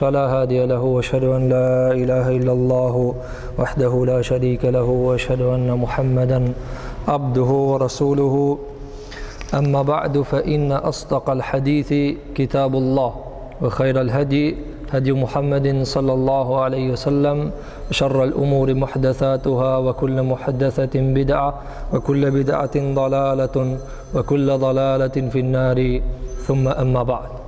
فلا هادي له واشهد أن لا إله إلا الله وحده لا شريك له واشهد أن محمدا عبده ورسوله أما بعد فإن أصدق الحديث كتاب الله وخير الهدي هدي محمد صلى الله عليه وسلم شر الأمور محدثاتها وكل محدثة بدعة وكل بدعة ضلالة وكل ضلالة في النار ثم أما بعد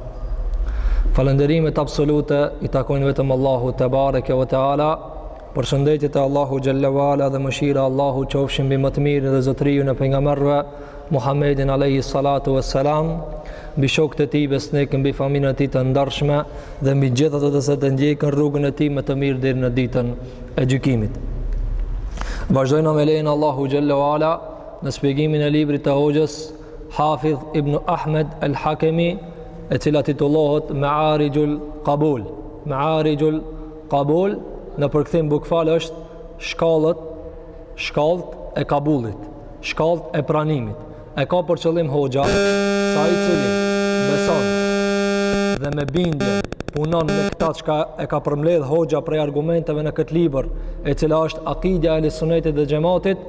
Falënderimet absolute i takojnë vetëm Allahu tebareke ve teala. Përshëndetjet e Allahu xhallahu ala dhe mëshira e Allahu qofshin mbi më të mirin dhe zotëriun e pejgamberëve Muhammedin alayhi salatu vesselam, mbi shokët e tij besnikë, mbi familjen e tij të ndarshme dhe mbi gjithë ata që e ndjekin rrugën e tij më të mirë deri në ditën e gjykimit. Vazhdojmë me lejen e Allahut xhelle ve ala në shpjegimin e librit të Hoxhës Hafidh ibn Ahmed el Hakemi e cila titullohet Mearixhul Kabul, Mearixhul Kabul në përkthim bukfal është shkallët shkallët e kabulit shkallët e pranimit e ka për qëllim hoxha se ai i cili beson dhe me bindje punon me këta çka e ka përmbledh hoxha prej argumenteve në këtë libër e cila është akidja e ehli sunetit dhe xhematit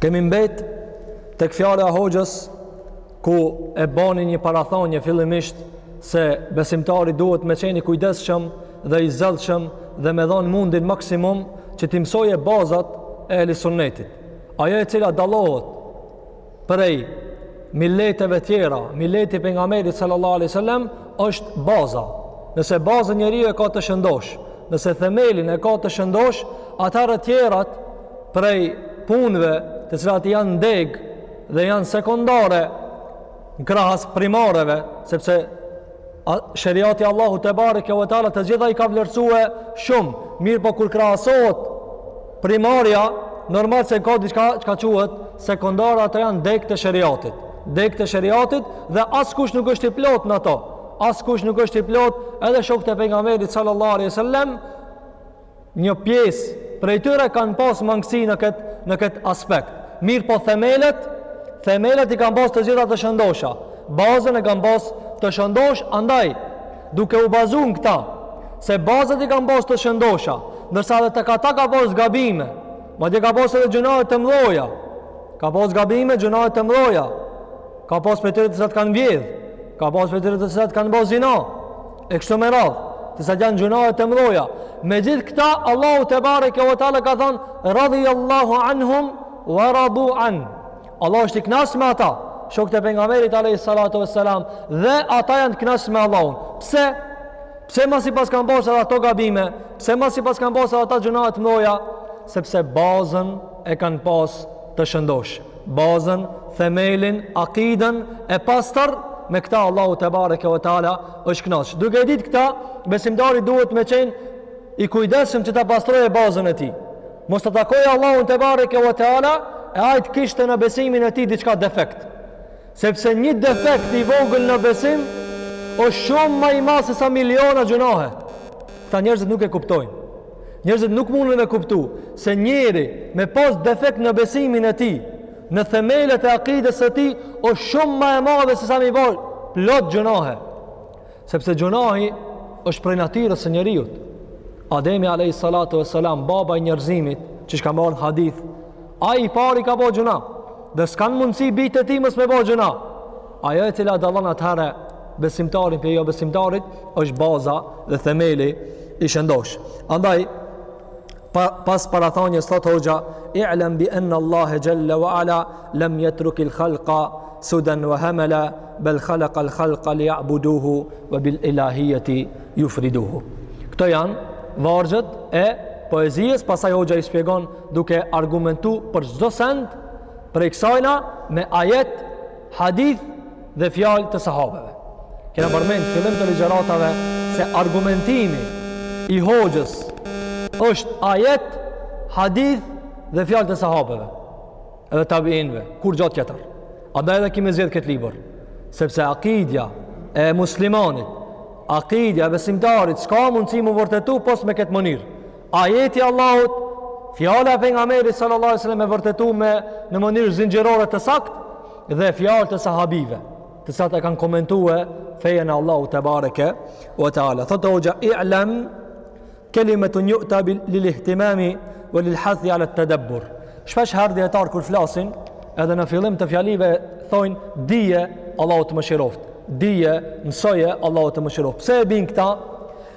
Kemi mbet tek fjala e hoxhës ku e bani një parathanie fillimisht se besimtari duhet me qenë i kujdesshëm dhe i zellshëm dhe me dhanë mundin maksimum që t'i mësojë bazat e ehli sunetit. Ajo e cila dallohet prej mileteve tjera, mileti i pejgamberit sallallahu aleyhi sallam, është baza. Nëse bazën njeri e ka të shëndosh, nëse themelin e ka të shëndosh, atëherë tjerat prej punëve të cilat janë degë dhe janë sekundare krahas primareve, sepse Sheriati i Allahut tebareke ve teala, të gjitha i ka vlerësue shumë, mirëpo kur krahasohet primarja, normal se ka diçka çka quhet sekundare, ato janë degë të sheriatit, degë të sheriatit dhe askush nuk është i plotë në to, askush nuk është i plotë edhe shokët e pejgamberit sallallahu alejhi ve sellem, Një pjesë prej tyre kanë pas mangësi në këtë në këtë aspekt. Mirëpo themelet, themelet i kanë pas të gjitha të shëndosha. Bazën e kanë pas të shëndoshë, andaj duke u bazu në këta se bazat i kanë pas të shëndosha, ndërsa edhe tek ata ka pas gabime. Madje ka pas edhe gjynahe të mëdhaja. Ka pas gabime, gjynahe të mëdhaja. Ka pas prej tyre të cilët kanë vjedh. Ka pas prej tyre të cilët kanë ba zina. E kështu me radhë, të cilat janë gjynahe të mëdhaja. Megjithë këta, Allahu tebareke ve teala ka thanë, radijallahu anhum, wa radu anh. Allahu është i knaqun me ata, shokët e pejgamberit a.s. dhe ata janë të knaqun me Allahun. Pse? Pse masi paskan pas edhe ato gabime? Pse masi paskan pas edhe ata gjynahe të mëdhaja? Sepse bazën e kanë pas të shëndoshë. bazën, themelin, akiden e pastër me këta Allahu te bareke ve teala është kënaq. Duke e ditë këta, besimtari duhet me qenë i kujdesshëm që ta pastrojë bazën e tij. Mos ta takojë Allahun te bareke ve teala e ai të kishte në besimin e tij diçka defekt. Sepse një defekt i vogël në besim është shumë ma i madh se sa miliona gjunahe. Këta njerëzit nuk e kuptojnë. Njerëzit nuk mundën me kuptu se njeri me pas defekt në besimin e tij, në themelet e akides së tij, o shumë ma e madhe se sa mi bo plot gjunahe. Sepse gjunahi është prej natyrës së njeriut. Ademi alejhi salatu ve selam, baba i njerëzimit, qysh ka ardh në hadith, ai i pari ka bo gjunah, dhe s'kanë mundësi bijtë e tij mos me bo gjunah. Ajo e cila dallon atëherë besimtarin prej jobesimtarit është baza dhe themeli i shëndosh. Andaj, pa, pas parathënies, thot hoxha, i'lem bi enne Allahe xhelle wa ala, lem jetruk il khalqa, suden wa hemela, bel khalaqa il khalqa li ja'buduhu, wa bil ilahijeti jufriduhu. Këto janë vargjet e poezisë, pastaj hoxha i shpjegon duke argumentu për çdo send, prej kësajna me ajet Hadith dhe fjalë të sahabeve. Kena përmend në fillim të ligjëratave se argumentimi i hoxhës është ajet, hadith dhe fjalë të sahabeve. Edhe tabiinëve, kurgja tjetër. Andaj edhe e kemi zgjedhë këtë libër Sepse akidja e muslimanit Akidja e besimtarit s'ka mundësi m'u vërtetu pos me këtë mënyrë Ajeti i Allahut, fjala e pejgamberit sallallahu alajhi wasallam e vërtetume në mënyrë zinxhirore të saktë dhe fjalët e sahabeve, të cilat e kanë komentu fenë e Allahut te bareke u teala. Thotë hoxha i'lam kelimatun yu'ta lil ihtimami wa lil hathi ala tadabbur. Shpesh herë dijetarët kur flasin, edhe në fillim të fjalive thojnë dije Allahu të mëshiroft. Dije, mësoje Allahu të mëshiroft. Pse e bijnë këta?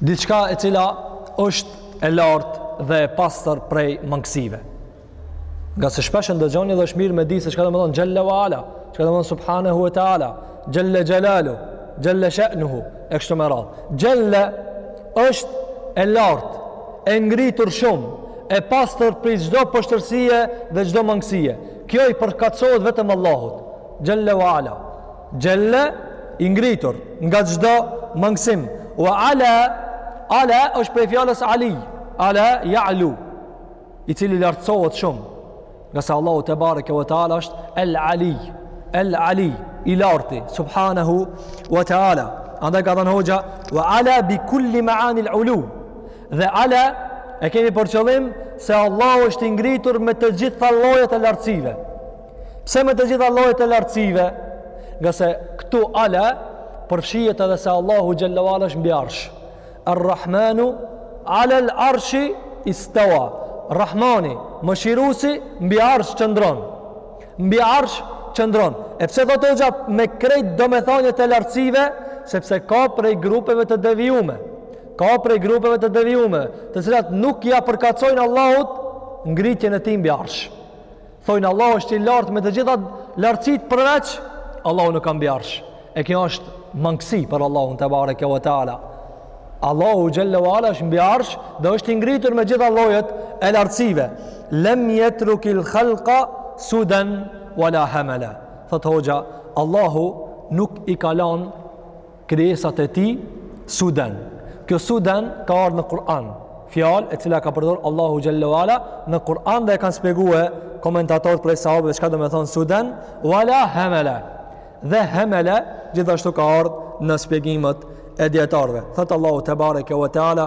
diçka e cila është e lartë dhe e pastër prej mangësive. Ngase shpesh e ndëgjoni dhe është mirë me di se çka domethënë xhalla wa ala, çka domethënë subhanahu wa taala, xhalla xhalaluhu, xhalla sha'nuhu, e kështu me radhë. Xhalla është e lartë, e ngritur shumë, e pastër prej çdo poshtërsie dhe çdo mangësie. Kjo i përkatësohet vetëm Allahut, xhalla wa ala. Xhelle, i ngritur, nga çdo mangësi. Wa ala, ala është prej fjalës ali. Ala ya'lu, i cili lartësohet shumë. Ngase Allahu tebareke ve teala është El Ali. El Ali, i larti, subhanahu wa taala. Andaj ka thënë hoxha, wa ala bi kulli ma'ani al-ulu. Dhe ala e kemi për qëllim se Allahu është i ngritur me të gjitha llojet e lartësive. Pse me të gjitha llojet e lartësive? Ngase këtu ala përfshihet edhe se Allahu xhalla ve ala është mbi arsh. Ar-Rahmanu ala al-arshi istawa. Rahmani, mëshirusi mbi arsh qëndron. Mbi arsh qëndron. E pse thotë hoxha me krejt domethëniet e lartësive? Sepse ka prej grupeve të devijume. Ka prej grupeve të devijume, të cilat nuk ia përkatësojnë Allahut ngritjen e tij mbi arsh. Thojnë Allahu është i lartë me të gjitha lartësitë përveç Allahu nuk ka mbi arsh. E kjo është mangësi për Allahun tebareke ve teala. Allahu xhalla ve ala është mbi arsh dhe është i ngritur me të gjitha llojet e lartësive. Lem yatrukil khalqa sudan wala hamala. Thotë hoxha, Allahu nuk i ka lanë krijesat e tij suden. Kjo suden ka ardh në Kur'an, fjalë e cila ka përdor Allahu xhalla ve ala në Kur'an dhe e kanë shpjegue komentatorët prej sahabëve çka domethanë suden, wala hamala. Dhe hamala gjithashtu ka ardh në shpjegimet e dijetarëve. Thotë Allahu tebareke ve teala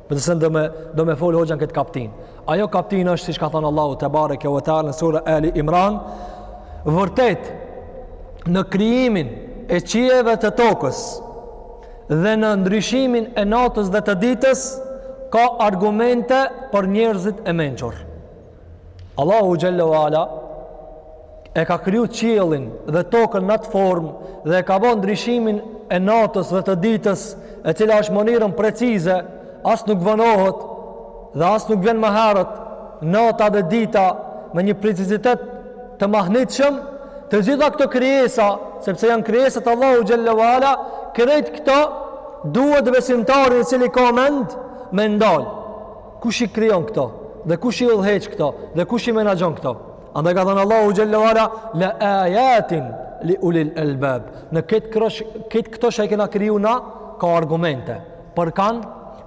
Për të cilën do me, do me folë hoxha në këtë kaptinë. Ajo kaptinë është, siç ka thanë Allahu tebareke ve teala në surë Ali Imran, vërtet në krijimin e qiejve të tokës dhe në ndryshimin e natës dhe të ditës, ka argumente për njerëzit e mençur. Allahu xhelle ve ala e ka kriju qiellin dhe tokën në atë formë dhe e ka bo ndryshimin e natës dhe të ditës e cila është në mënyrën precize as nuk vonohet dhe as nuk vjen më herët nata dhe dita me një precizitet të mahnitshëm të gjitha këto krijesa sepse janë krijesat e Allahut xhelle ve ala krejt këto duhet besimtari i cili ka mend me u ndalë Kush i krijon këto? Dhe kush i udhëheq këto? Dhe kush i menaxhon këto? Andaj ka thënë Allahu xhalla ve ala la ayatin li ulil albab. Në këtë krejt, këto që i kena kriju na ka argumente. Për kan,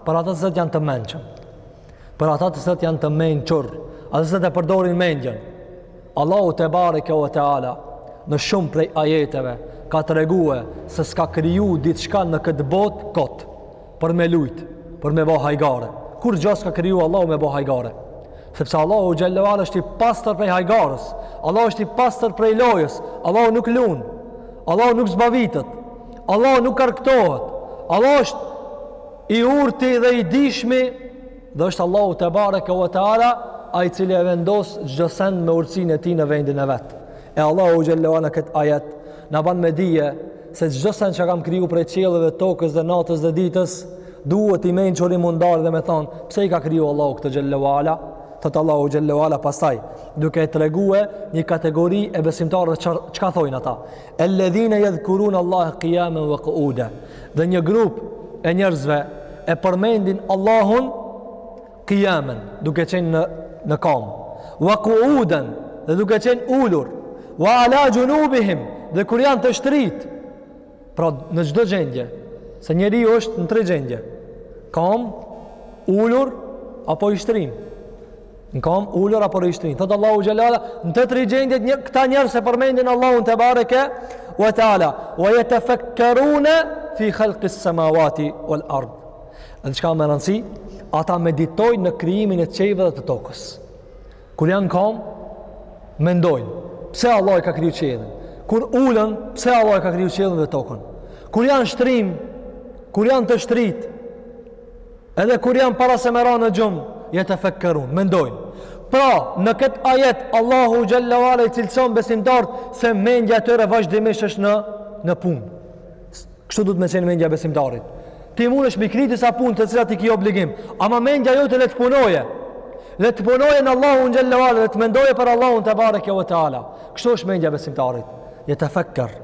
për ata të cilët janë të mençur. Për ata të cilët janë të mençur, ata të cilët e përdorin mendjen. Allahu tebareke ve teala në shumë prej ajeteve ka tregue se s'ka kriju diçka në këtë botë kot. për me lujt, për me bo hajgare. Kurgja s'ka kriju Allahu me bo hajgare? Sepse Allahu xhelle ve ala është i pastër prej hajgarës. Allahu është i pastër prej lojës. Allahu nuk lun. Allahu nuk zbavitet. Allahu nuk argëtohet. Allahu është i urti dhe i dishmi dhe është Allahu tebareke ve teala ai i cili e vendos çdo send me urtësinë e tij në vendin e vet. E Allahu xhelle ve ala në këtë ajet na ban me dije se çdo sen që kam kriju prej qiejve dhe tokës dhe natës dhe ditës, duhet i mençuri m'u ndal dhe me thonë, pse i ka kriju Allahu këto xhelle ve ala? Thotë Allahu xhelle ve ala pastaj, duke e tregue një kategori e besimtarëve që, çka thojnë ata. Elledhine jedhkurun Allahe kijamen ve kuuden. Dhe një grup e njerëzve e përmendin Allahun qiyamen duke qenë në në kam wa qu'udan dhe duke qenë ulur wa ala junubihim dhe kur janë të shtrit pra në çdo gjendje se njeriu është në tre gjendje kam ulur apo i shtrim në kam ulur apo i shtrim thot Allahu xhelle ve ala në të tre gjendjet një, këta njerëz e përmendin Allahun tebareke wa taala wa yatafakkaruna fi khalqis samawati wal ard Dhe çka me rëndësi, ata meditojnë në krijimin e qiejve dhe të tokës. Kur janë kam, mendojnë, pse Allahu e ka kriju qiellin? Kur ulen, pse Allahu e ka kriju qiellin dhe tokën? Kur janë shtrim, kur janë të shtrit, edhe kur janë para se me ra në gjumë, jetefekkerun, mendojnë. Pra, në këtë ajet, Allahu xhelle ve ala i cilëson besimtarët se mendja e tyre vazhdimisht është në, në punë. Kështu duhet me qenë mendja e besimtarit. Ti mundesh me kry disa punë të cilat i ke obligim, ama mendja jote le të punoje. Le të punoje në Allahun xhelle ve ala, le të mendoje për Allahun tebareke ve teala. Kështu është mendja e besimtarit. Jetefekker.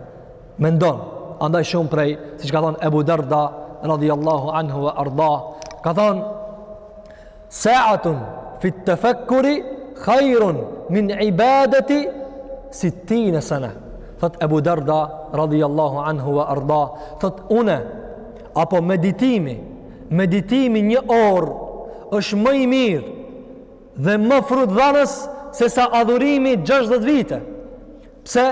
Mendon. Andaj shumë prej, siç ka thënë Abu Darda radhiyallahu anhu wa arda, ka thënë Sa'atun fi at-tafakkuri khairun min ibadati sittin sana. Thot Abu Darda radhiyallahu anhu wa arda, thot unë apo meditimi, meditimi një orë është më i mirë dhe më frutdhënës se sa adhurimi 60 vite. Pse?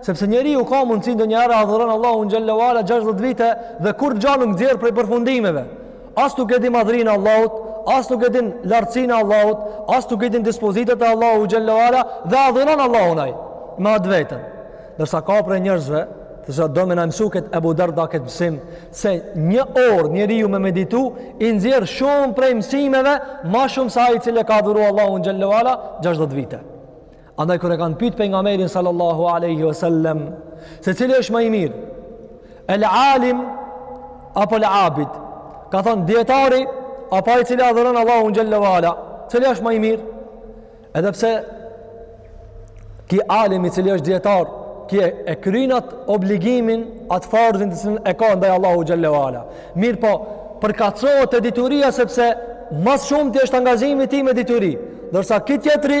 Sepse njeriu ka mundësi ndonjëherë adhuron Allahun xhelle ve ala 60 vite dhe kurgja nuk nxjerr prej përfundimeve. As nuk e di madhrinë e Allahut, as nuk e din lartësinë e Allahut, as nuk e din dispozitat e Allahut xhelle ve ala dhe adhuron Allahun ai me atë veten. Ndërsa ka prej njerëzve, siç do me na mësu kët Abu Darda kët mësim se një orë njeriu me meditu i nxjerr shumë prej mësimeve, më shumë se ai i cili ka adhuru Allahun xhelle ve ala 60 vite. Andaj kur e kanë pyt pejgamberin sallallahu alaihi wasallam se cili është ma i mirë, el alim apo el abid? Ka thanë dijetari apo ai i cili adhuron Allahun xhallahu ala, cili është ma i mirë? Edhe pse ky alim i cili është dijetar, ky e kryn atë obligimin atë farzin të cilin e ka ndaj Allahu xhallahu ala. Mirëpo, përkatësohet te dituria sepse mas shumti është angazhimi i tij me dituri. Ndërsa ky tjetri,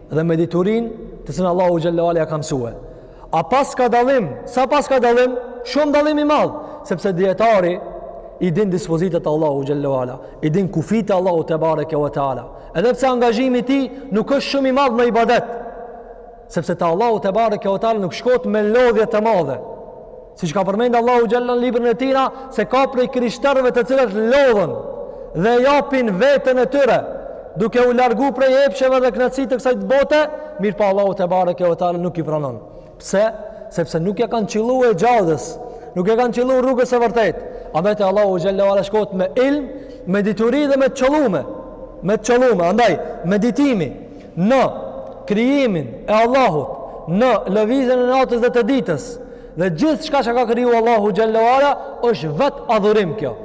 dhe me dituri në të cilën Allahu xhelle ve ala ia ka msue. A po s'ka dallim, si po s'ka dallim, shumë dallim i madh, sepse dijetari i din dispozitat e Allahu xhelle ve ala, i din kufijtë e Allahu tebareke ve teala. Edhe pse angazhimi i tij nuk është shumë i madh në ibadet, sepse te Allahu tebareke ve teala nuk shkohet me lodhje të madhe, Siç ka përmend Allahu xhelle ve ala në librin e tina, se ka prej krishterëve të cilët lodhen dhe japin veten e tyre, duke u largu prej epsheve dhe kënaqësive të kësaj bote, mirëpo Allahu tebareke ve teala nuk i pranon. Pse? Sepse nuk e kanë qillu xhades, nuk e kanë qillu rrugës së vërtetë. Andaj te Allahu xhelle ve ala shkohet me ilm, me dituri dhe me të qëllume. Me të qëllume, andaj, meditimi. në krijimin e Allahut, në lëvizjen e natës dhe të ditës, dhe gjithçka që ka kriju Allahu xhelle ve ala, është vetë adhurim kjo.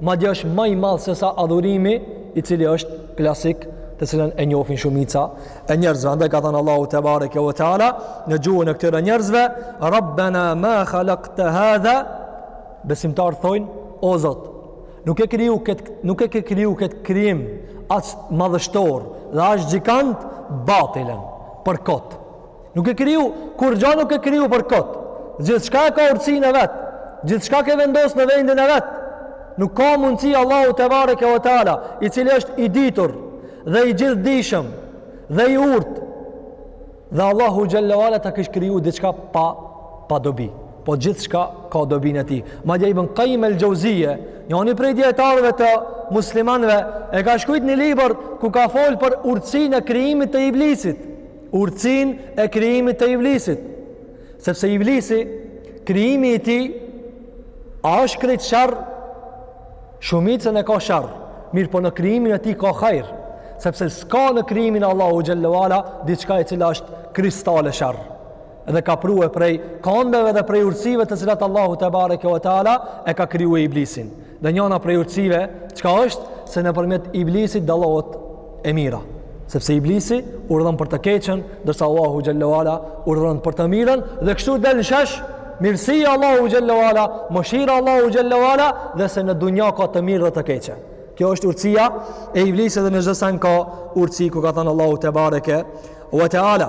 Madje është ma i madh sesa adhurimi, i cili është klasik, të cilin e njofin shumica e njerëzve. Andaj ka thanë Allahu tebareke ve teala, në gjuhën e këtyre njerëzve, Rabbena ma khalakte hadha, besimtarët thojnë, o Zot, Nuk e kriju këtë nuk e ke kriju këtë krijim ashtu madhështor dhe ashtu gjigant batilen për kot. Nuk e kriju kurgja nuk e kriju për kot. Gjithçka e ka urtësinë e vet. Gjithçka ke vendos në vendin e vet. Nuk ka mundësi Allahu tebareke ve teala, i cili është i ditur dhe i gjithdijshëm dhe i urtë Dhe Allahu xhelle ve ala ta kishte kriju diçka pa, pa dobi. Po gjithçka ka dobinë e tij. Madje Ibn Kajim el Xhevzije, njoni prej dijetarëve të muslimanëve, e ka shkujt një libër ku ka fol për urtësinë e krijimit të iblisit. Urtësinë e krijimit të iblisit. Sepse iblisi, krijimi i tij, a është krejt sharr? Shumicën e ka sharr, mirëpo në krijimin e tij ka hajr, sepse s'ka në krijimin e Allahu xhallahu ala diçka e cila është kristale sharr. Dhe ka prue prej kandeve dhe prej urtësive të cilat Allahu tebareke ve teala e ka krijue iblisin. Dhe njana prej urtësive çka është se nëpërmjet iblisit dallohet e mira. Sepse iblisi urdhon për të keqen, ndërsa Allahu xhallahu ala urdhon për të mirën dhe kështu del në shesh mirësia e Allahu xhallahu ala, mëshira Allahu xhallahu ala dhe se në dunja ka të mirë dhe të keqe. Kjo është urtësia e iblisit dhe në çdo sen ka urtësi ku ka thënë Allahu tebareke ue teala.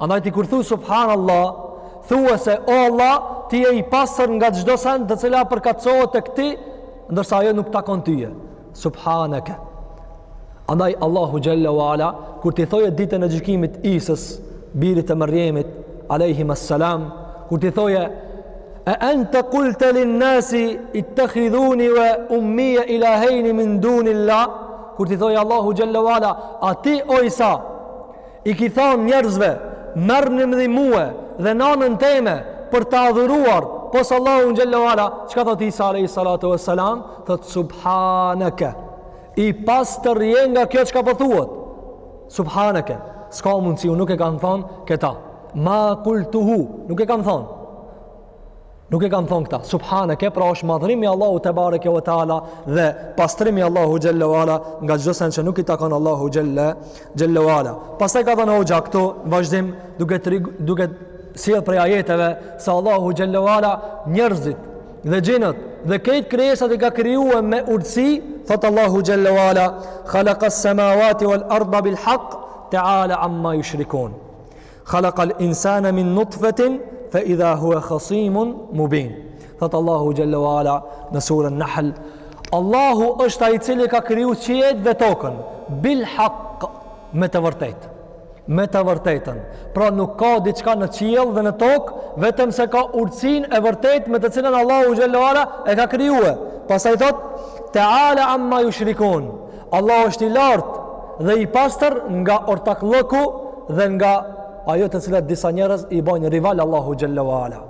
Andaj ti kur thu subhanallah, thua se o Allah, ti je i pastër nga çdo send të cila përkatësohet te ti, ndërsa ajo nuk takon tyje. Subhaneke. Andaj Allahu xhalla wala kur t'i thojë ditën e gjykimit Isës, birit të Mërjemit, alejhi salam, kur t'i thojë e ente kulte lin nasi ittekhidhuni ve ummije ilahejni min dunilah, kur t'i thojë Allahu xhalla wala, a ti o Isa, I ki thanë njerëzve, merrni mni mue dhe nanën teme për të adhuruar pos Allahun xhelle ue ala, çka thot Isa alejhi salatu ue selam, thot subhaneke, i pastër je nga kjo çka po thuhet, subhaneke, s'ka mundësi, nuk e kam thanë këta, ma kultuhu, nuk e kam thanë, Nuk e kam thonë këta, subhaneke, pra është madhrimi Allahu tebareke ue teala dhe pastrimi Allahu xhelle ue ala nga çdo sen që nuk i takon Allahu xhelle, xhelle ue ala. Pastaj ka thonë hoxha këtu, në vazhdim, duke, tri, duke sjellë prej ajeteve, se Allahu xhelle ue ala njerzit dhe xhinët dhe kejt krijesat i ka krijue me urtësi, thotë Allahu xhelle ue ala, khalekas semavati wal arda bil haq, teala amma jushrikun. Khalaq al insana min nutfatin fa idha huwa khasimun mubin. Thot Allahu jalla wa ala në surën Nahl. Allahu është ai i cili ka kriju qiejt dhe tokën bil haqq me të vërtetë. Me të vërtetën. Pra nuk ka diçka në qiell dhe në tokë vetëm se ka urtësinë e vërtetë me të cilën Allahu jalla wa ala e ka krijuar. Pastaj thot Teala amma yushrikun. Allahu është i lartë dhe i pastër nga ortakllëku dhe nga ajo të cilat disa njerëz i bojnë rival Allahu xhallahu ala.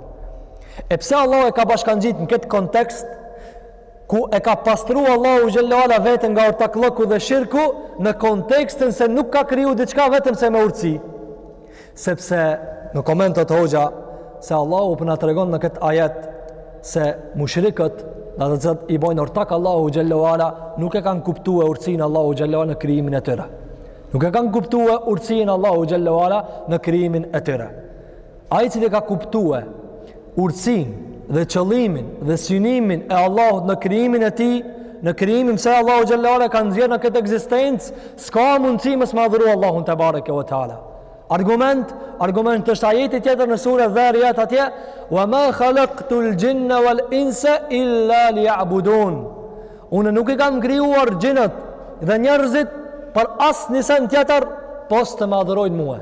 E pse Allahu e ka bashkangjit në këtë kontekst ku e ka pastru Allahu xhallahu ala veten nga ortakllëku dhe shirku në kontekstin se nuk ka kriju diçka vetëm se me urtësi. Sepse në koment thot hoxha se Allahu po na tregon në këtë ajet se mushrikët dhe ata të cilët i bojnë ortak Allahu xhelle wa ala nuk e kanë kuptue urtsinë Allahu xhelle wa ala në krijimin e tyre. Nuk e kanë kuptue urtsinë Allahu xhelle wa ala në krijimin e tyre. Ai i cili ka kuptue urtësin dhe qëllimin dhe synimin e Allahut në krijimin e tij, në krijimin pse Allahu xhelle ve ala e ka nxjerr në këtë ekzistencë, s'ka mundësi mos me adhuru Allahun tebareke ve teala. Argument, argument është ajeti tjetër në surën Dhariyat atje, "Wa ma khalaqtul jinna wal insa illa liya'budun." Unë nuk i kam krijuar xhinët dhe njerëzit për asnjë sen tjetër, pos të më adhurojnë mua.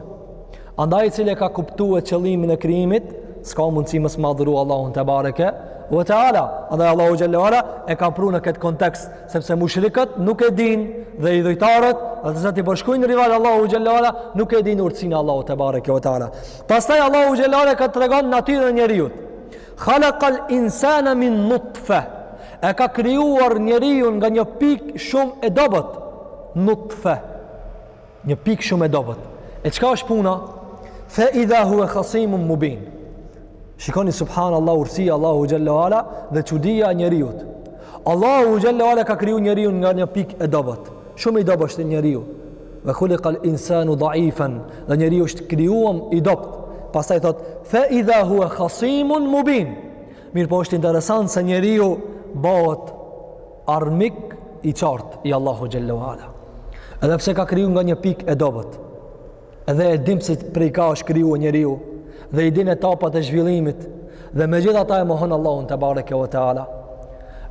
Andaj ai i cili e ka kuptuar qëllimin e krijimit, s'ka mundësi mos me adhuru Allahun tebareke ve teala. Andaj Allahu xhelle ve ala e ka pru në këtë kontekst, sepse mushrikët nuk e dinë dhe idhujtarët, dhe ata që i bashkojnë rival Allahut xhelle ve ala, nuk e dinë urtësinë e Allahut tebareke ve teala. Pastaj Allahu xhelle ve ala ka tregon natyrën e njeriut. Khalaqal insana min nutfe. E ka krijuar njeriun nga një pikë shumë e dobët. Nutfe. Një pikë shumë e dobët. E çka është puna? Fe idha huve khasimun mubin. Shikoni subhanallah urtësia e Allahut xhelle ve ala dhe çudia e njeriut. Allahu xhelle ve ala ka kriju njeriun nga një pikë e dobët. Shumë i dobët është njeriu. Ve khulikal insanu dhaifen. Dhe njeriu është krijuam i dobët. Pastaj thotë, fe idha huve khasimun mubin. Mirëpo është interesant se njeriu bëhet Armik i qartë i Allahut xhelle ve ala. Edhe pse e ka kriju nga një pikë e dobët. Edhe e din se prej ka është krijue njeriu. Dhe i din etapat e zhvillimit. Dhe megjithatë e mohon Allahun tebareke ve teala.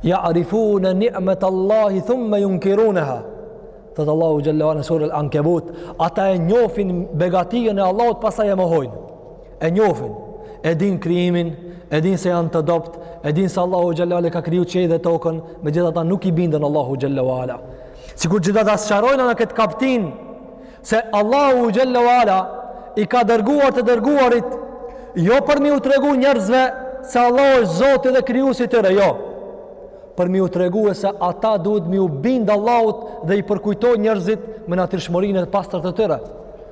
Ja'rifune ni'metallahi thumme junkiruneha. Thotë Allahu xhelle ve ala në suretul Ankebut. Ata e njofin begatijën e Allahut pastaj e mohojnë. E njofin, e din krijimin, e din se janë të dobët, e din se Allahu xhelle ve ala i ka kriju qiejt dhe tokën, megjithatë nuk i binden Allahut xhelle ve ala. Sikur që do ta sqarojmë në këtë kaptinë, se Allahu xhelle ve ala i ka dërguar të dërguarit, jo për me ju tregu njerëzve se Allahu është zoti dhe krijuesi i tyre, jo. Për me ju tregue se ata duhet me ju bind Allahut dhe i përkujton njerëzit me natyrshmërinë e pastër të tyre.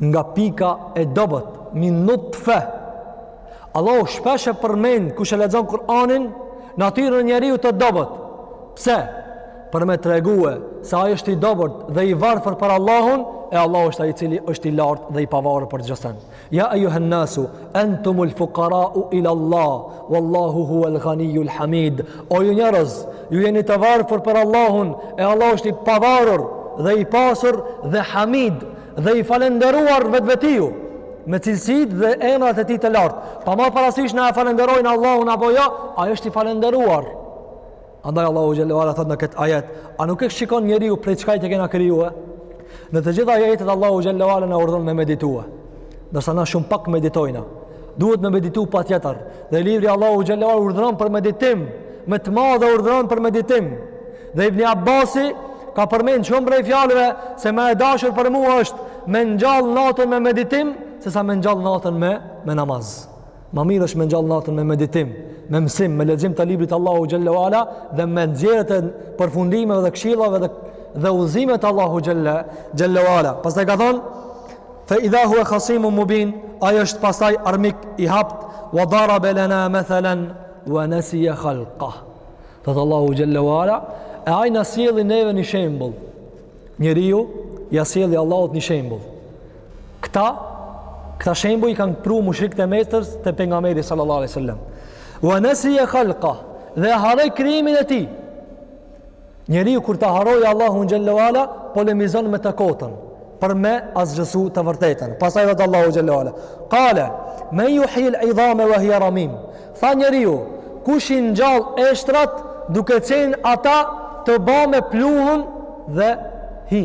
nga pika e dobët min nutfe Allahu shpesh e përmend kush e lexon Kur'anin natyrën e njeriut të dobët pse? për me tregue se ai është i dobët dhe i varfër për Allahun e Allahu është ai i cili është i lartë dhe i pavarë për çdo sen ja ejjuhennasu entumul fukarau ila Allah Wallahu huwal ghaniyul hamid. O ju njerëz, ju jeni të varfër për Allahun, e Allahu është i pavarur dhe i pasur dhe hamid dhe i falënderuar vetvetiu me cilësitë dhe emrat e tij të lartë. Pa marrë parasysh na e falënderojnë Allahun apo jo, ai është i falënderuar. Andaj Allahu xhelle ue ala thot në këtë ajet, a nuk e shikon njeriu prej çkahit e kena krijue? Në të gjitha ajetet Allahu xhelle ue ala na urdhon me meditue. Ndërsa na shumë pak meditojna. Duhet me meditu patjetër. Dhe libri i Allahut xhelle ue ala urdhëron për meditim, me të madhe urdhëron për meditim. Dhe Ibn Abbasi ka përmend shumë prej fjalëve se më e dashur për mu është me ngjall natën me meditim, sesa me ngjall natën me me namaz. Ma mirë është me ngjallë natën me meditim, me mësim, me lexim të librit Allahut xhelle ue ala dhe me nxjerrjet e përfundimeve dhe këshillave dhe dhe udhëzimet e Allahut xhelle ue ala. Pastaj ka thonë: "Fa idha huwa khasimun mubin", ai është pastaj armik i hapt, "wa daraba lana mathalan wa nasiya khalqa." Thotë Allahu xhelle ue ala, e ai na sjelli neve një shembull. Njeriu ja sjelli Allahut një shembull. Këta, këta shembuj i kanë pru mushrikët e Mekës te pejgamberi sallallahu alaihi wa sallam. Wa nasiya khalqa dhe e harroi krijimin e tij. Njeriu kur ta harroj Allahun xhelle ue ala, polemizon me të kotën për me asgjësu të vërtetën. Pastaj thotë Allahu xhelle ue ala. Kale men juhjil idhame ve hije ramim. Tha njeriu, kush i ngjall eshtrat duke qenë ata të bame pluhun dhe hi.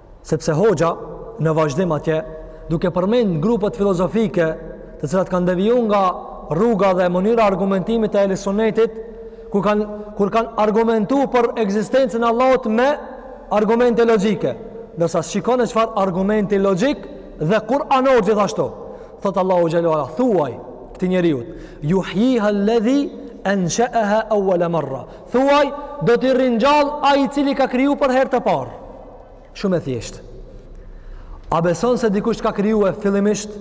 Sepse hoxha në vazhdim atje, duke përmend grupet filozofike të cilat kanë deviju nga rruga dhe mënyra e argumentimit e ehli sunetit, kur kanë, kur kanë argumentu për ekzistencën e Allahut me argumente logjike, ndërsa shikone çfarë argumenti logjik dhe kuranor gjithashtu. Thotë Allahu xhelle ue ala, thuaj këtij njeriut, juhjiha-lledhi ensheeha euele marra. Thuaj, do t'i ringjall ai i cili ka kriju për herë të parë. Shumë e thjeshtë. A beson se dikush të ka krijue fillimisht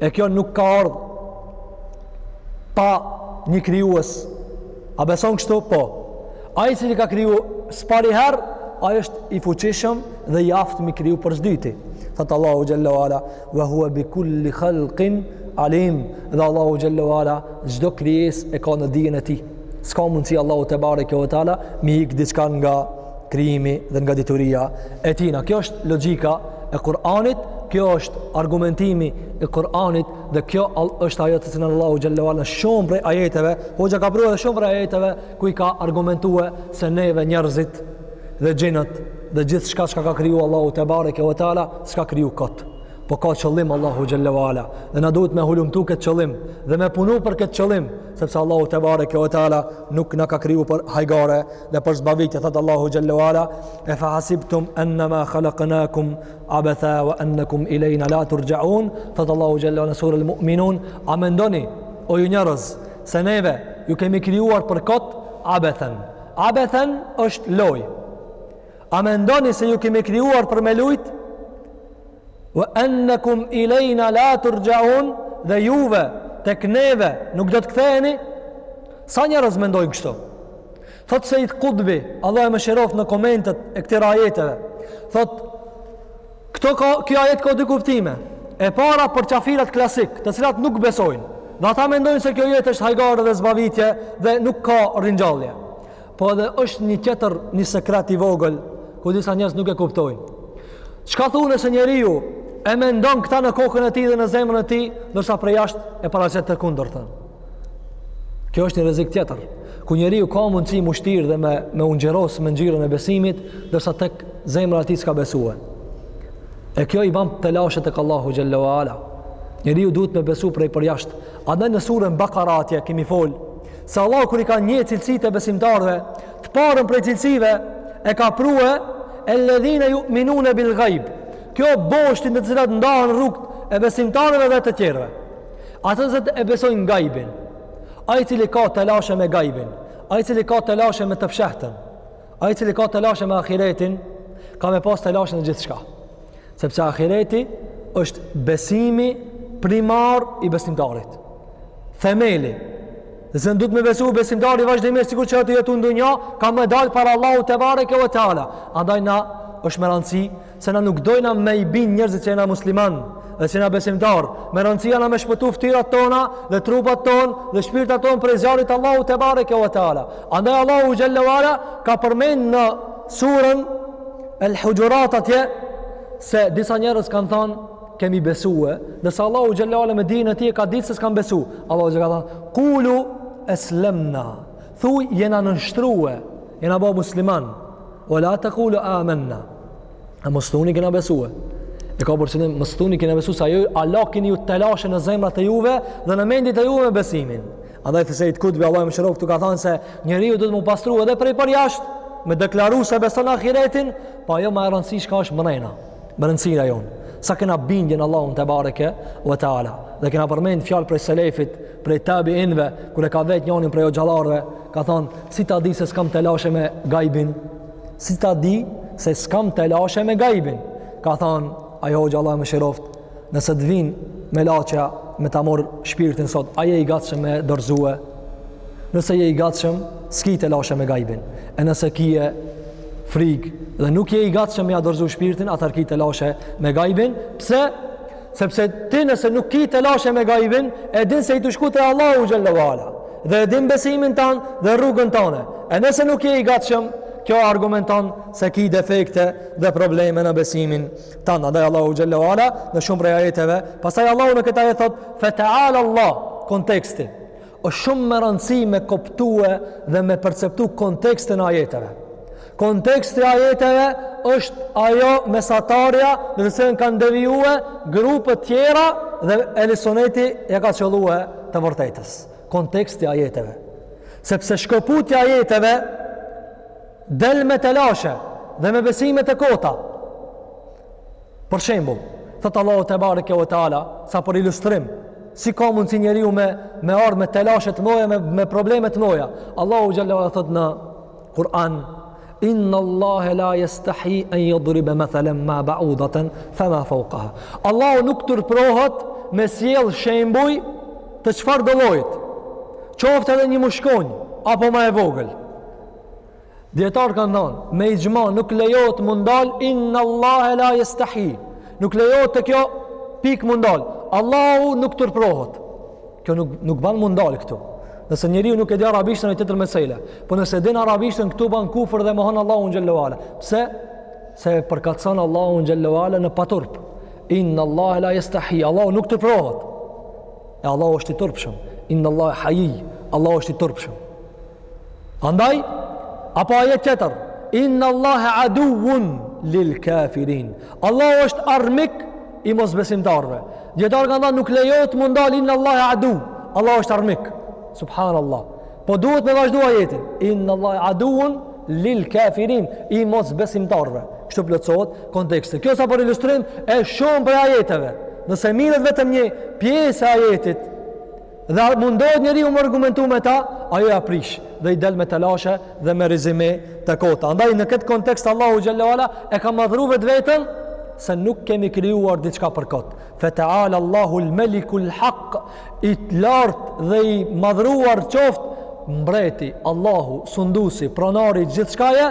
e kjo nuk ka ardhë pa një krijues. A beson kështu? Po. Ai i cili ka kriju s'pari herë, ai është i fuqishëm dhe i aftë m'i kriju për s'dyti. Thotë Allahu xhelle ue ala, ve hua bi kulli khalqin alim, dhe Allahu xhelle ue ala, çdo krijesë e ka në dijen e tij. S'ka mundësi Allahut tebareke ue teala m'i ik diçka nga krijimi dhe nga dituria e tina. Kjo është logjika e Kur'anit, kjo është argumentimi i Kur'anit dhe kjo është ajo të cilën Allahu xhelle ue ala shumë prej ajeteve, hoxha ka pru edhe shumë prej ajeteve ku i ka argumentue se neve njerëzit dhe xhinët dhe gjithçka çka ka kriju Allahu tebareke ue teala, s'ka kriju kot Po ka qëllim Allahu xhelle ue ala dhe na duhet me hulumtu këtë qëllim dhe me punu për këtë qëllim sepse Allahu te bareke ve teala nuk na ka kriju për hajgare dhe për zbavitje thot Allahu xhelle ve ala e fa hasibtum annama khalaqnakum abatha wa annakum ilayna la turjaun thot Allahu xhelle ve ala në sura al mu'minun a mendoni o ju njerëz se neve ju kemi krijuar për kot abathan abathan është loj a mendoni se ju kemi krijuar për me lujt Wa annakum ilayna la turja'un dhe juve tek neve nuk do të ktheheni? Sa njerëz mendojnë kështu? Thot Sejid Kutbi, Allahu e mëshiroft në komentet e këtyre ajeteve, thot, këto ka, ky ajet ka dy kuptime, e para për qafirat klasik, të cilat nuk besojnë, dhe ata mendojnë se kjo jetë është hajgare dhe zbavitje dhe nuk ka ringjallje. Po edhe është një tjetër një sekret i vogël, ku disa njerëz nuk e kuptojnë. Çka thonë se njeriu e mendon këta në kokën e tij dhe në zemrën e tij, ndërsa prej jashtë e paraqet të kundërtën. Kjo është një rrezik tjetër, ku njeriu ka mundësi mu shtir dhe me me u ngjyros me ngjyrën e besimit, ndërsa tek zemra e tij s'ka besue. E kjo i ban telashe tek Allahu xhelle ve ala. Njeriu duhet me besu prej përjashtë. Andaj në surën Bakara atje kemi fol Se Allahu kur i ka nis cilësitë e besimtarëve, të parën prej cilësive e ka prue elledhine juminune bil gajb. Kjo boshti te të cilat ndahen rrugët e besimtarëve dhe të tjerëve. Ata se e besojnë gajbin, ai i cili ka telashe me gajbin, ai i cili ka telashe me të fshehtën, Ai i cili ka telashe me ahiretin, ka me pas telashe në gjithçka. Sepse ahireti është besimi primar i besimtarit. Themeli, dhe se duhet me besu besimtari vazhdimisht sikur që është tu jetu në dunja, ka me dalë para Allahut tebareke ve teala. Andaj na është me randësi se na nuk dojna me i bin njerëzit se jena musliman dhe se jena besimtar me randësi a na me shpëtu ftyrat tona dhe trupat ton dhe shpirtat ton prej zjarrit Allahut tebareke ve teala andaj Allahu xhelle ve ala ka përmen në surën el huxhurat atje se disa njerëz kanë than kemi besue ndërsa Allahu xhelle ve ala me dijen e tij e ka ditë se s'kanë besu Allahu xhelle ve ala ka than kulu eslemna Thuj jena nënshtrue, jena bo musliman, ve la tekulu amenna, e mos thuni kena besue. E ka përshëndim, mos thuni kena besue, se ju hala kini ju telashe në zemrat e juve dhe në mendjet e juve me besimin. Andaj thot Sejid Kutbi, Allahu e mëshiroft, ktu ka thanë se njeriu duhet mu pastru edhe prej përjashtë, me deklaru se beson ahiretin, po ajo ma e rëndësishme është mrena, mrendësia jonë. Sa kena bindje në Allahun tebareke ve teala. Dhe kena përmend fjalë prej selefit, prej tabiinve, kur e ka vetë njonin prej hoxhallarve, ka thonë, si ta di se s'kam telashe me gajbin, si ta di se s'kam telashe me gajbin, ka thonë, ai hoxha, Allahu e mëshiroftë, nëse të vjen melaqja, me ta marrë shpirtin sot, a je i gatshëm me dorzue, nëse je i gatshëm, s'ki telashe me gajbin, e nëse kije frig, dhe nuk je i gatshëm me ja dorzu shpirtin, atëherë ki telashe me gajbin, pse? Sepse ti nëse nuk ki telashe me gajbin, e din se je tu shku te Allahu xhelle ve ala. Dhe e din besimin tan dhe rrugën tane. E nëse nuk je i gatshëm, kjo argumenton se ki defekte dhe probleme në besimin tan. Andaj Allahu xhelle ve ala në shumë prej ajeteve. Pastaj Allahu në këtë ajet thot, fe teala Allah, konteksti. është shumë me rëndësi me koptue dhe me perceptu kontekstin e ajeteve. Konteksti i ajeteve është ajo mesatarja në të cilën kanë devijue grupet tjera dhe Ehli Suneti ja ka qëllue të vërtetës. Konteksti i ajeteve. Sepse shkëputja e ajeteve del me telashe dhe me besime të kota. Për shembull, thot Allahu tebareke ve teala, sa për ilustrim, si ka mundsi njeriu me me ardh me telashe të mëdha me me probleme të mëdha. Allahu xhelle ve ala thot në Kur'an Inna Allah la yastahi an yadriba mathalan ma ba'udatan fama fawqaha. Allahu nuk turprohet me sjell shembuj të çfarëdo llojit. Qoftë edhe një mushkonjë apo ma e vogël. Dijetarët kanë thonë, me ixhma nuk lejohet m'u ndal, inna Allahe la jestahi. Nuk lejohet te kjo pikë m'u ndal. Allahu nuk turprohet. Kjo nuk, nuk ban m'u ndal këtu. Nëse njeriu nuk e di arabishten e tjetër mesele, po nëse din arabishten këtu ban kufër dhe mohon Allahun xhelle ve ala. Pse? Se e përkatëson Allahun xhelle ve ala në paturp. Inna Allah la yastahi. Allahu nuk turprohet. E Allahu është i turpshëm. Inna Allah hayy. Allahu është i turpshëm. Andaj, apo ajet tjetër, Inna Allahe aduun lil kafirin. Allahu është armik i mosbesimtarve. Dijetarët kanë thanë, nuk lejohet m'u ndal, Inna Allahe adu. Allahu është armik. Subhanallah. Po duhet me vazhdu ajetin. Inna Allahe aduun lil kafirin. I mosbesimtarve. Kështu plotësohet konteksti. Kjo sa për ilustrim e shumë prej ajeteve. Nëse mirret vetëm një pjesë e ajetit, dhe mundohet njeriu me argumentu me ta, ajo ja prish dhe i del me telashe dhe me rezime të kota. Andaj në këtë kontekst Allahu xhelle ve ala e ka madhru vetveten se nuk kemi krijuar diçka për kot. Fa ta'ala Allahu al-Malikul Haq, i lart dhe i madhruar qoftë mbreti, Allahu, sundusi, pronari i gjithçkaje,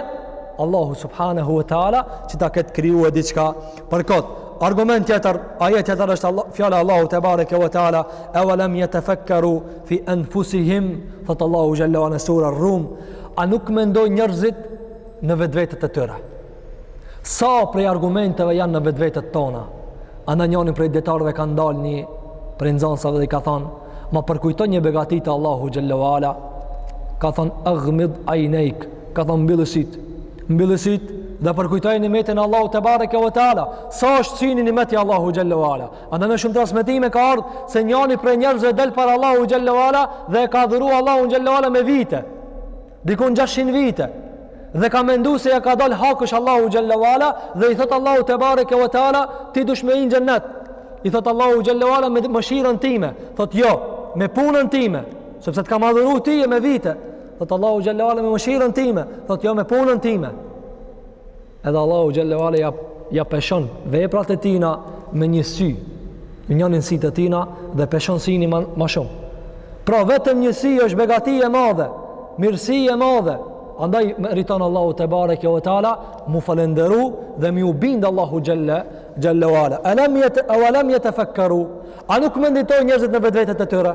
Allahu subhanahu wa ta'ala që ta ketë krijue diçka Për kot, argument tjetër, ajet tjetër është Allah, fjala Allahu tebareke ve teala, "E wa lam yatafakkaru fi anfusihim", thot Allahu xhelle ve ala në sura Rum, a nuk mendojnë njerëzit në vetvetet e tyre. Sa prej argumenteve janë në vetvetet tona? Andaj njëri prej dijetarëve ka ndal një prej nxënësave dhe i ka thanë, Ma përkujto një begati të Allahu xhelle ve ala, ka thanë, agmid ajnejk, ka thanë, mbylli sytë, mbylli sytë, dhe përkujto nimetin e Allahu tebareke ve teala, sa është syni nimet i Allahu xhelle ve ala. Andaj në shumë transmetime ka ardhë, se njani prej njerëzve del para Allahu xhelle ve ala, dhe e ka adhuru Allahu xhelle ve ala me vite. dikun 600 vite dhe ka mendu se ja ka dal hakësh Allahu xhelle ve ala dhe i thot Allahu tebareke ve teala ti dush me hi në xhennet i thot Allahu xhelle ve ala me mëshirën time thot jo me punën time sepse të kam adhuru ty me vite thot Allahu xhelle ve ala me mëshirën time thot jo me punën time Edhe Allahu xhelle ve ala ja ja peshon veprat e tina me një sy. Me njanin sy të tina dhe peshon syni ma shumë. Pra vetëm një sy është begati e madhe, mirësi e madhe. Andaj meriton Allahu tebareke ve teala m'u falënderu dhe m'iu bind Allahu xhelle xhelle ve ala. Alam yet awalam yatafakkaru. A nuk menditojnë njerëzit në vetvetet e tyre?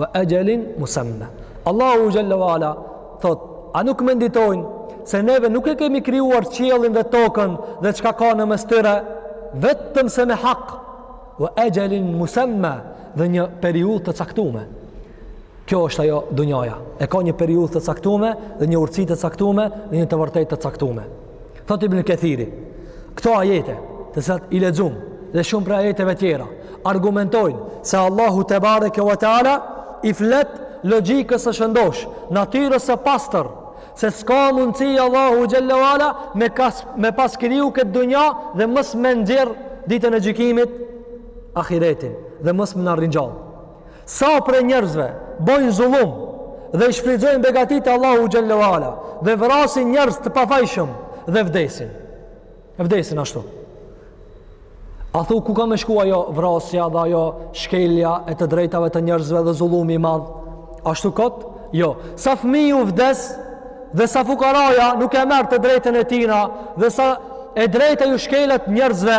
Wa ajalin musamma. Allahu xhelle ve ala thot, a nuk menditojnë se neve nuk e kemi krijuar qiellin dhe tokën dhe çka ka në mes tyre vetëm se me hak. Wa ajalin musamma dhe një periudhë të caktume. Kjo është ajo dunjaja. E ka një periudhë të caktume dhe një urtësi të caktume dhe një të vërtetë të caktume. Thot Ibni Kethiri, këto ajete, të cilat i lexum dhe shumë prej ajeteve tjera, argumentojnë se Allahu tebareke ve teala i flet logjikës së shëndosh, natyrës së pastër, se s'ka mundësi Allahu xhelle ve ala me kas, me pas kriju këtë dunja dhe mos me nxjerr ditën e gjykimit ahiretin dhe mos me na rringjall. Sa prej njerëzve bojnë zullum dhe i shfrytëzojnë begatitë e Allahu xhelle ve ala dhe vrasin njerëz të pafajshëm dhe vdesin. E vdesin ashtu. A thu ku ka me shku ajo vrasja dhe ajo shkelja e të drejtave të njerëzve dhe zullumi i madh? Ashtu kot? Jo. Sa fëmijë ju vdes dhe sa fukaraja nuk e merr të drejtën e tina dhe sa e drejta ju shkelet njerëzve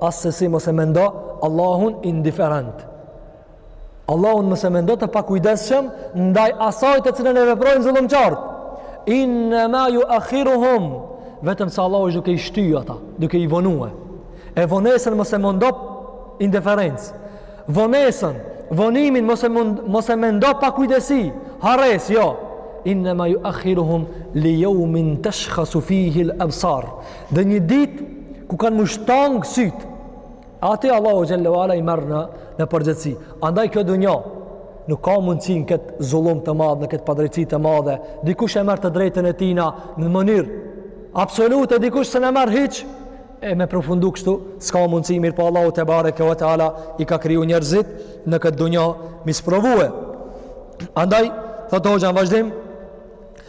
Assesi mos e mendo Allahun indiferent. Allahun mos e mendo të pakujdesshëm ndaj asaj të cilën e veprojnë zullumqtarët. Inna ma yu'akhiruhum vetëm se Allahu është duke i shty ata, duke i vonue. E vonesën mos e mendo indiferencë. Vonesën, vonimin mos e mund, mos e mendo pakujdesi, harresë, jo. Inna ma yu'akhiruhum li yawmin tashkhasu fihi al-absar. Dhe një ditë ku kanë mu shtangë sytë. Aty Allahu xhelle ue ala i merr në, në përgjegjësi. Andaj kjo dunja, nuk ka mundësi në këtë zullum të madh, në këtë padrejtësi të madhe. Dikush e merr të drejtën e tina në mënyrë absolute, dikush s'e merr hiç. E me përfundu kështu, s'ka mundësi mirëpo po Allahu tebareke ve teala i ka kriju njerëzit në këtë dunja m'i sprovue. Andaj, thotë hoxha në vazhdim,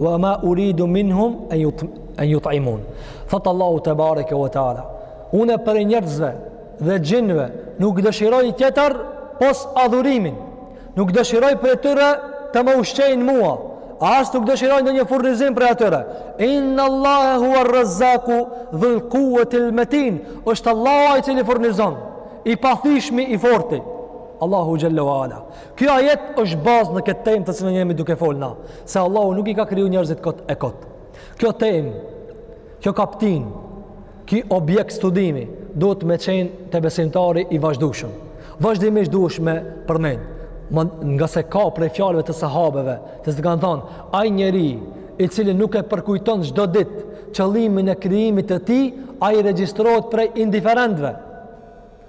Wa ma uridu minhum an yut'imun. Thot Allahu tebareke ve teala. Unë prej njerëzve dhe xhinve nuk dëshiroj tjetër pos adhurimin. Nuk dëshiroj prej tyre të më ushqejnë mua. As nuk dëshiroj ndonjë furnizim prej atyre. Inna Allahu huwa ar-Razzaqu dhul quwwati al-matin. Është Allahu ai që furnizon. I fuqishmi i forti. Allahu xhelle ue ala. Ky ajet është bazë në këtë temë të cilën jemi duke folë na, se Allahu nuk i ka kriju njerëzit kot e kot. Kjo temë, kjo kaptinë, ky objekt studimi, duhet me qenë te besimtari i vazhdueshëm. Vazhdimisht duhesh me përmend, ngase ka prej fjalëve të sahabeve, të cilët kanë thonë, ai njeri i cili nuk e përkujton çdo ditë qëllimin e krijimit të tij, ai regjistrohet prej indiferentëve.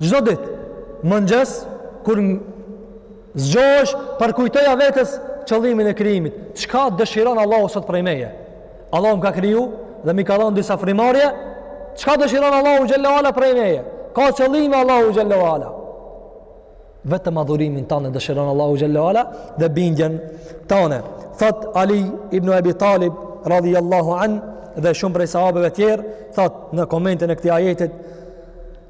Çdo ditë, mëngjes, kur zgjohesh, përkujtoja vetes qëllimin e krijimit. Çka dëshiron Allahu sot prej meje? Allahu më ka kriju dhe m'i ka lon disa frymëmarrje. Çka dëshiron Allahu xhelle ue ala prej meje? Ka qëllime Allahu xhelle ue ala. Vetëm adhurimin tanë dëshiron Allahu xhelle ue ala dhe bindjen tanë. Thot Ali ibn Abi Talib radhiyallahu anh dhe shumë prej sahabeve të tjerë, thot në komentin e këtij ajetit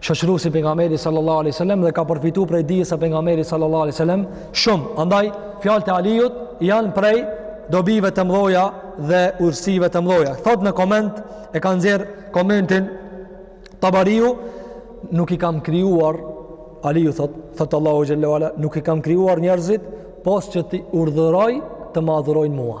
shoqërues i pejgamberit sallallahu alaihi wasallam dhe ka përfitu prej dijes së pejgamberit sallallahu alaihi wasallam shumë. Andaj fjalët e Aliut janë prej dobive të mdhoja dhe urtësive të mdhoja. Thot në koment e ka nxjerr komentin Taberiu nuk i kam krijuar Aliu thot, thot Allahu xhelle ue ala, nuk i kam krijuar njerëzit pos që t'i urdhëroj të më adhurojnë mua.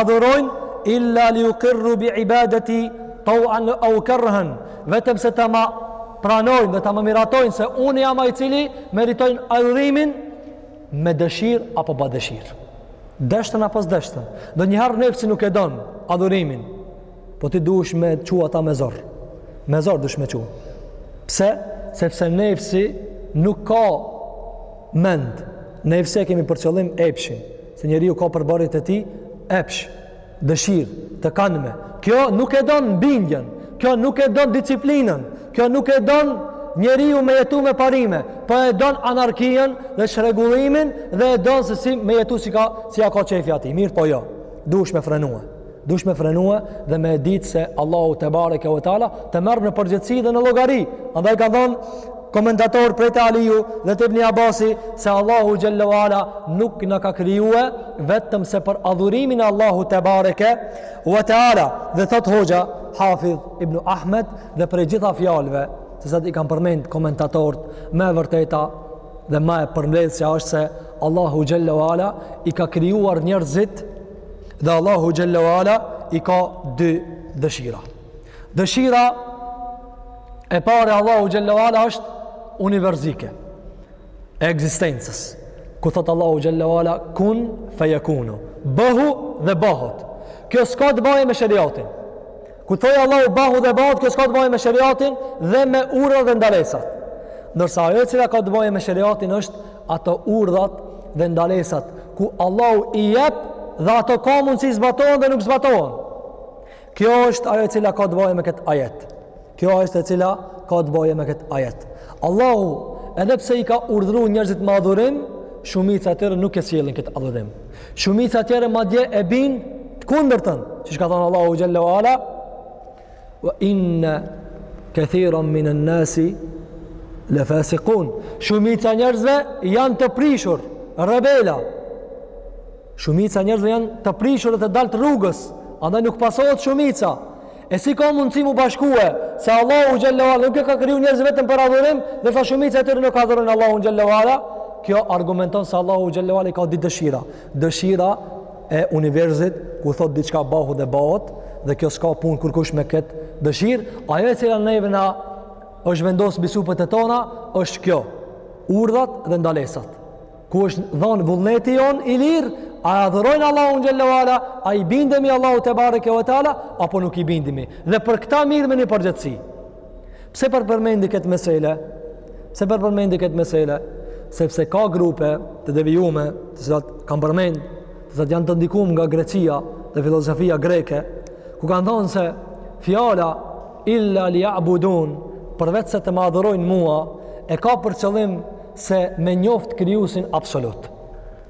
adhurojnë illa li yuqirru bi ibadati taw'an aw karhan vetëm se ta ma pranojnë dhe ta më miratojnë se unë jam ai i cili meritojnë adhurimin me dëshirë apo pa dëshirë deshtën apo s'deshtën ndonjëherë nefsi nuk e don adhurimin po ti duhesh me çu ata me zor me zor duhesh me çua pse? sepse nefsi nuk ka mend nefsi e kemi për qëllim epshin Se njeriu ka përbërjet e tij, epsh, dëshirë, të kanme. Kjo nuk e don bindjen, kjo nuk e don disiplinën, kjo nuk e don njeriu me jetu me parime, po e don anarkinë dhe shrregullimin dhe e don se si me jetu si, ka, si ia ka qefi atij. Mirëpo jo, duhesh me frenue. Dush me frenue dhe me ditë se Allahu tebareke ue teala të merrë në përgjegjësi dhe në llogari. Andaj kanë thonë komentatorët prej të Aliju dhe të ibni Abasi se Allahu xhelle ue ala nuk na ka krijue vetëm se për adhurimin e Allahut tebareke ue teala dhe thot hoxha Hafidh ibn Ahmed dhe prej gjitha fjalëve të cilat i kanë përmend komentatorët më e vërteta dhe ma e përmbledhësja është se Allahu xhelle ue ala i ka krijuar njerëzit Dhe Allahu xhelle ue ala i ka dy dëshira. Dëshira e parë e Allahut xhelle ue ala është univerzike e ekzistencës. Ku thot Allahu xhelle ue ala kun fe jekunu. Bahu dhe bahet. Kjo s'ka të bajë me sheriatin. Kur thotë Allahu bahu dhe bahet, kjo s'ka të bajë me sheriatin dhe me urdhrat dhe ndalesat. Ndërsa ajo e cila ka të bajë me sheriatin është ato urdhrat dhe ndalesat, ku Allahu i jep dhe ato ka mundësi zbatohen dhe nuk zbatohen. Kjo është ajo e cila ka të bajë me këtë ajet. Kjo është e cila ka të bajë me këtë ajet. Allahu edhe pse i ka urdhru njerëzit me adhurim, shumica e tyre nuk e sjellin këtë adhurim. Shumica e tyre madje e bijnë të kundërtën, siç ka thonë Allahu xhelle ue ala, ue inne kethiren minen nasi le fasikun. Shumica e njerëzve janë të prishur, rebela. Shumica e njerëzve janë të prishur dhe të dalë të rrugës, andaj nuk pasohet shumica. E si ka mundësi mu bashkue, se Allahu xhelle ue ala nuk i ka kriju njerëzit vetëm për adhurim, ndërsa shumica e tyre nuk e adhurojn Allahun xhelle ue ala, kjo argumenton se Allahu xhelle ue ala i ka dy dëshira. Dëshira e universit, ku thot diçka bahu dhe bahet, dhe kjo s'ka punë kurkush me këtë dëshirë, ajo e cila neve na është vendosë mbi supet e tona, është kjo, urdhat dhe ndalesat. ku është dhënë vullneti jonë i lirë, a e adhurojmë Allahun xhelle ue ala, a i bindemi Allahut tebareke ve teala apo nuk i bindemi. Dhe për këtë merremi në përgjegjësi. Pse po e përmendi këtë mesele? Pse po e përmendi këtë mesele? Sepse ka grupe të devijume, të cilat kanë përmend, të cilat janë të ndikuar nga Greqia dhe filozofia greke, ku kanë thënë se fjala illa li jabudun përveçse të më adhurojnë mua e ka për qëllim se me njoft krijuesin absolut.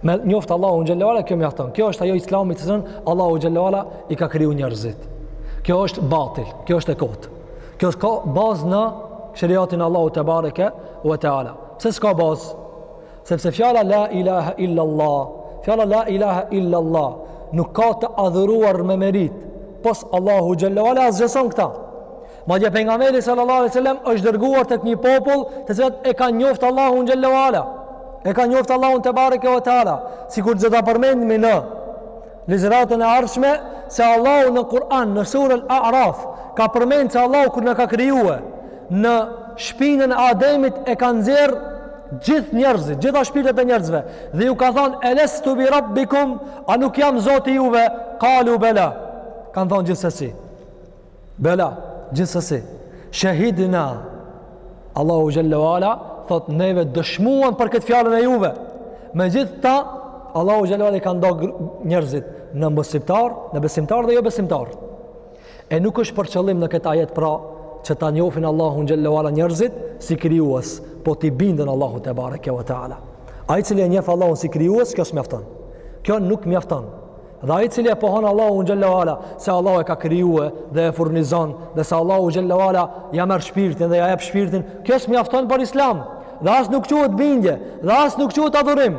Me njoft Allahun xhelle ue ala kjo mjafton. Kjo është ajo e cila mbi të cilën Allahu xhelle ue ala i ka kriju njerëzit. Kjo është batil, kjo është e kotë. Kjo s'ka bazë në sheriatin e Allahut tebareke ue teala. Pse s'ka bazë? Sepse fjala la ilaha illa Allah, fjala la ilaha illa Allah, nuk ka të adhuruar me meritë, pos Allahut xhelle ue ala asgjëson këta. Madje pejgamberi sallallahu alaihi wasallam është dërguar tek një popull të cilët e kanë njoftë Allahun xhallahu ala. E kanë njoftë Allahun te bareke ve teala, sikur do ta përmendmi në ligjëratën e ardhshme se Allahu në Kur'an në surën A'raf ka përmendë se Allahu kur na ka krijuar në shpinën e Ademit e ka nxjerr gjithë njerëzit, gjitha shpirtet e njerëzve dhe ju ka thonë elestu bi rabbikum a nuk jam zoti juve, kalu bela kanë thonë gjithsesi Bela, gjithsesi, shahidna. Allahu xhallahu ala thot neve dëshmuan për këtë fjalën e juve. Megjithatë, Allahu xhallahu ala i ka nda njerëzit në besimtar, në besimtar dhe jo besimtar. E nuk është për qëllim në këtë ajet pra që ta njohin Allahu xhallahu ala njerëzit si krijues, po t'i binden Allahu te bareke ve teala. Ai i cili e njeh Allahun si krijues, kjo s'mjafton. Kjo nuk mjafton. Dhe ai i cili e pohon Allahun xhallahu ala se Allahu e ka krijuar dhe e furnizon dhe se Allahu xhallahu ala ja merr shpirtin dhe ja jep shpirtin, kjo s'mjafton për Islam. Dhe as nuk quhet bindje, dhe as nuk quhet adhurim.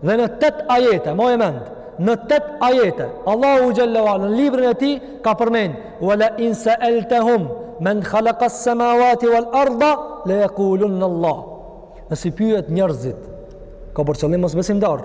Dhe në tet ajete, më e mend, në tet ajete, Allahu xhallahu ala në librin e tij ka përmend: "Wa la in sa'altahum man khalaqa as-samawati wal arda la yaqulun Allah." Nëse i pyet njerëzit, ka për qëllim mosbesimtarët.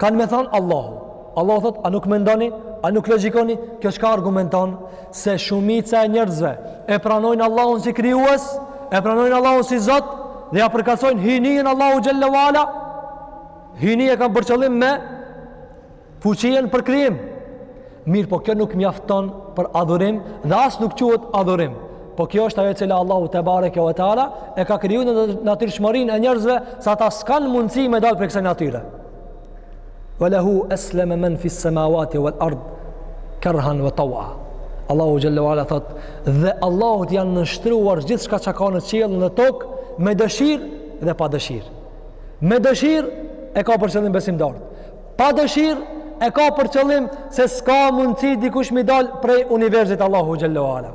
Kanë me thanë Allahu. Allahu thot, a nuk mendoni, a nuk logjikoni, kjo çka argumenton se shumica e njerëzve e pranojnë Allahun si krijues, e pranojnë Allahun si Zot dhe ja përkasojnë hyjninë Allahu xhallahu ala. Hyjni e kam për qëllim me fuqien për krijim. Mirë, po kjo nuk mjafton për adhurim dhe as nuk quhet adhurim. Po kjo është ajo e cila Allahu te bareke ve teala e ka kriju në natyrshmërinë e njerëzve sa ata s'kan mundësi me dal prej kësaj natyre. Wa lahu aslama man fi samawati wal ard karhan wa tawa. Allahu jalla wa ala thot dhe Allahut i janë nënshtruar gjithçka çka ka në qiell në tokë me dëshirë dhe pa dëshirë. Me dëshirë e ka për qëllim besimtarët. Pa dëshirë e ka për qëllim se s'ka mundësi dikush mi dal prej universit Allahu xhallahu ala.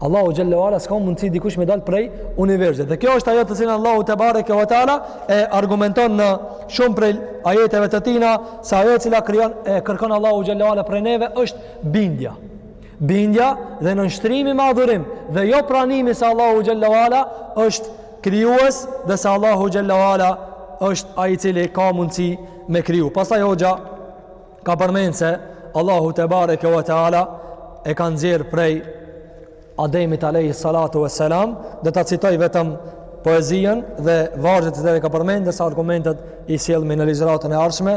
Allahu xhallahu ala s'ka mundësi dikush mi dal prej universit. Dhe kjo është ajo të cilën Allahu te bareke ve teala e argumenton në shumë prej ajeteve të tina se ajo cila krijon, e kërkon Allahu xhallahu ala prej neve është bindja. Bindja dhe nënshtrimi me adhurim dhe jo pranimi se Allahu xhallahu ala është krijues dhe se Allahu xhallahu ala është ai i cili ka mundësi me kriju. Pastaj hoxha ka përmend se Allahu te bareke ve teala e ka nxjerr prej Ademit alayhi salatu vesselam, do ta citoj vetëm poezien dhe vargjet që ka përmend ndërsa argumentet i sjellmi në ligjëratën e ardhshme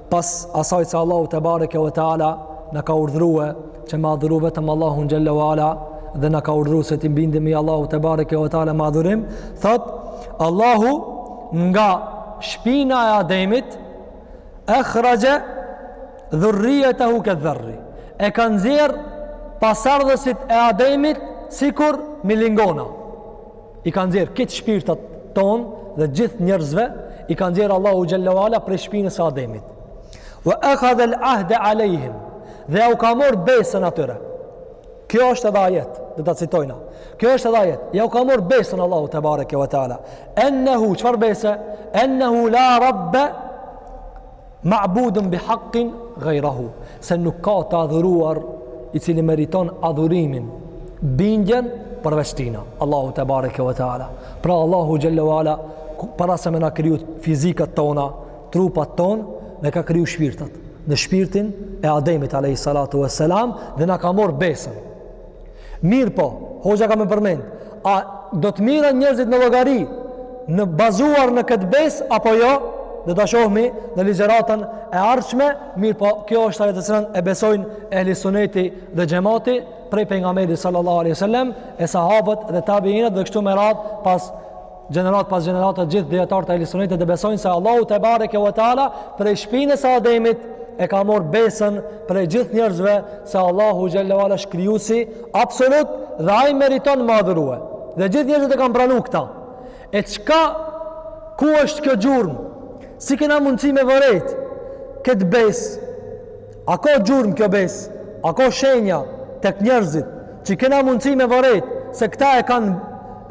Pas asaj se Allahu tebareke ve teala na ka urdhru që me adhuru vetëm Allahun xhelle ve ala dhe na ka urdhru se t'i bindemi Allahu tebareke ve teala me adhurim, thotë Allahu nga shpina e Ademit ekhraxhe dhurrijetehu kedh-dherri. E ka nxjerr pasardhësit e Ademit sikur milingona. I ka nxjerr këtë shpirtat tonë dhe gjithë njerëzve i ka nxjerr Allahu xhelle ve ala prej shpinës së Ademit. Wa akhadha al-ahd alayhim. Dhe jau ka marrë besën atyre. Kjo është edhe ajet, do ta citojna. Kjo është edhe ajet. Jau ka marrë besën Allahu tebareke ve teala. Ennehu çfarë bese? Ennehu la rabbe Ma'budun bi haqqin ghayrahu, se nuk ka të adhuruar i cili meriton adhurimin, bindjen përveç tina, Allahu tebareke ve teala. Pra Allahu xhelle ve ala para se me na kriju fizikat tona, trupat tonë, dhe ka kriju shpirtat. Në shpirtin e Ademit alayhi salatu vesselam dhe na ka marrë besën. Mirëpo, hoxha ka me përmend, a do të merren njerëzit në llogari në bazuar në këtë besë apo jo? Do ta shohmi në ligjëratën e ardhshme, mirëpo kjo është ajo të cilën e besojnë ehli suneti dhe xhemati prej pejgamberit sallallahu alaihi wasallam e sahabët dhe tabiinët dhe kështu me radhë pas Gjeneratë pas gjenerate gjithë dijetarët e ehli sunetit e besojnë se Allahu tebareke ve teala prej shpinës së Ademit e ka marrë besën prej gjithë njerëzve se Allahu xhelle ve ala është krijusi absolut dhe ai meriton me adhurue. Dhe gjithë njerëzit e kanë pranu këta. E çka, ku është kjo gjurmë? Si kena mundësi me vërejt këtë besë? A ka gjurmë kjo besë? A ka shenja tek njerëzit që kena mundësi me vërejt se këta e kanë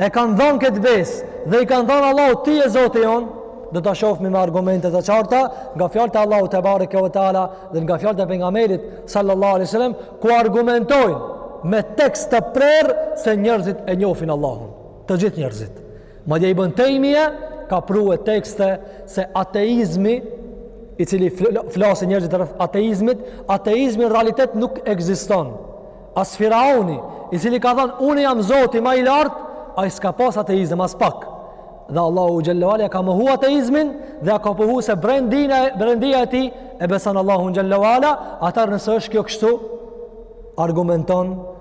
e kanë dhënë këtë besë dhe i kanë dhënë Allahu ti e Zoti jonë? Do ta shohim me argumente të qarta nga fjalët e Allahut tebareke ve teala dhe nga fjalët e pejgamberit sallallahu alaihi wasallam ku argumentojnë me tekst të prerë se njerëzit e njohin Allahun. Të gjithë njerëzit. Madje Ibn Tejmije ka prue tekste se ateizmi i cili flasin njerëzit rreth ateizmit, ateizmi në realitet nuk ekziston. As Firauni, i cili ka thënë unë jam Zoti më i lartë, ai s'ka pas ateizëm aspak. Dhe Allahu xhelle ve ala ia ka mohu ateizmin dhe ka pohu se brendina brendia e tij e beson Allahu xhelle ve ala, atëherë nëse është kjo kështu argumenton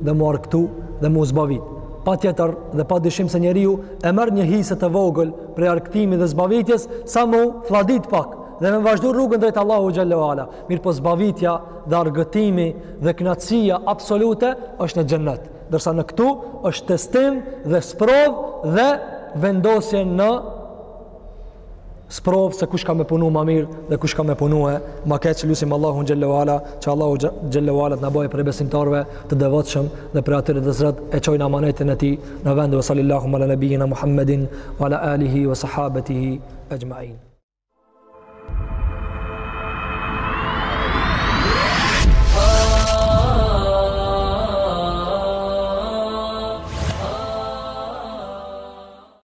dhe mu argtu dhe mu zbavit. Patjetër dhe pa dyshim se njeriu e merr një hise të vogël prej argëtimit dhe zbavitjes sa mu fladit pak dhe me vazhdu rrugën drejt Allahu xhelle ve ala. Mirëpo zbavitja dhe argëtimi dhe kënaqësia absolute është në xhennet. Ndërsa në këtu është testim dhe sprovë dhe vendosje në sprovë se kush ka me punu ma mirë dhe kush ka me punue ma keq lusim Allahun xhele ve ala që Allahu xhele ve ala të na baj prej besimtarve të devotshëm dhe prej atyre të cilët e çojnë amanetin e tij në vend ue salallahu ala nebijina Muhammedin ue ala alihi ue sahabetihi exhmain